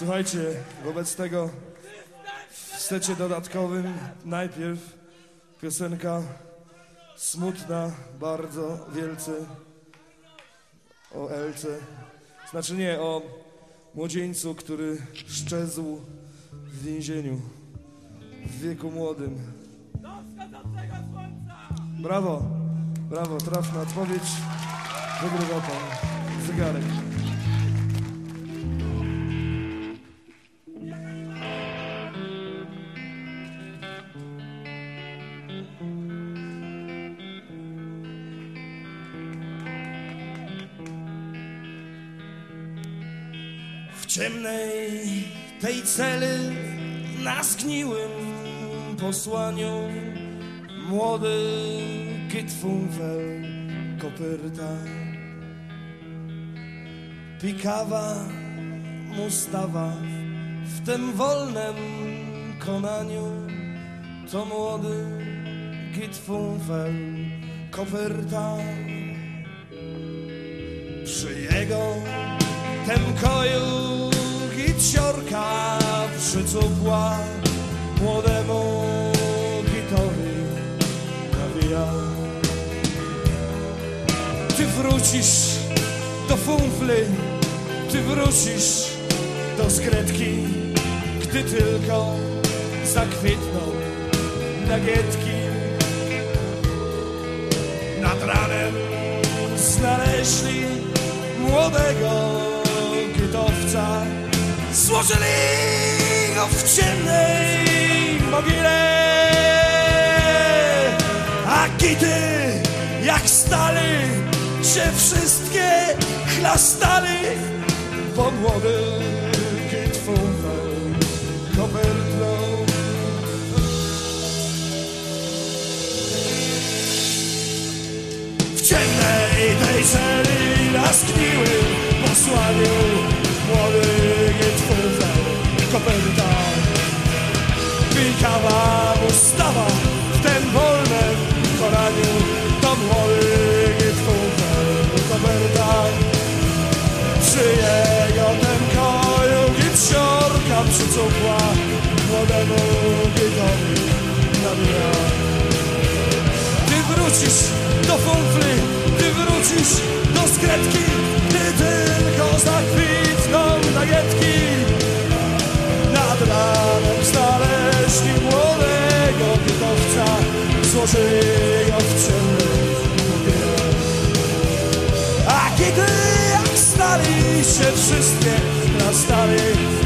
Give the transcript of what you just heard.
Słuchajcie, wobec tego w secie dodatkowym najpierw piosenka smutna, bardzo wielce o Elce. Znaczy nie, o młodzieńcu, który szczezł w więzieniu w wieku młodym. Brawo, brawo, trafna odpowiedź. Wygrywa pan zegarek. Ciemnej tej celi na zgniłym posłaniu młody Kitfunfel kopyrta pikawa Mustawa w tym wolnym konaniu to młody Gitfunfel kopyrta przy jego tem koju przycupła młodemu gitowi nawija. Ty wrócisz do funfly, ty wrócisz do skretki, gdy tylko zakwitną nagietki. Nad ranem znaleźli młodego gitowca, złożyli w ciemnej mogile. A gity jak stali się wszystkie chlastali, bo młody gitfunfel kopertną. W ciemnej tej celi na skniłym posłaniu giciorka przycupła młodemu gitowi nabija. Ty wrócisz do funfli, ty wrócisz do skretki, ty tylko zakwitną nagietki. Nad ranem znaleźli młodego gitowca, złożyli go w mogile. A kiedy jak stali się wszystkie nastali,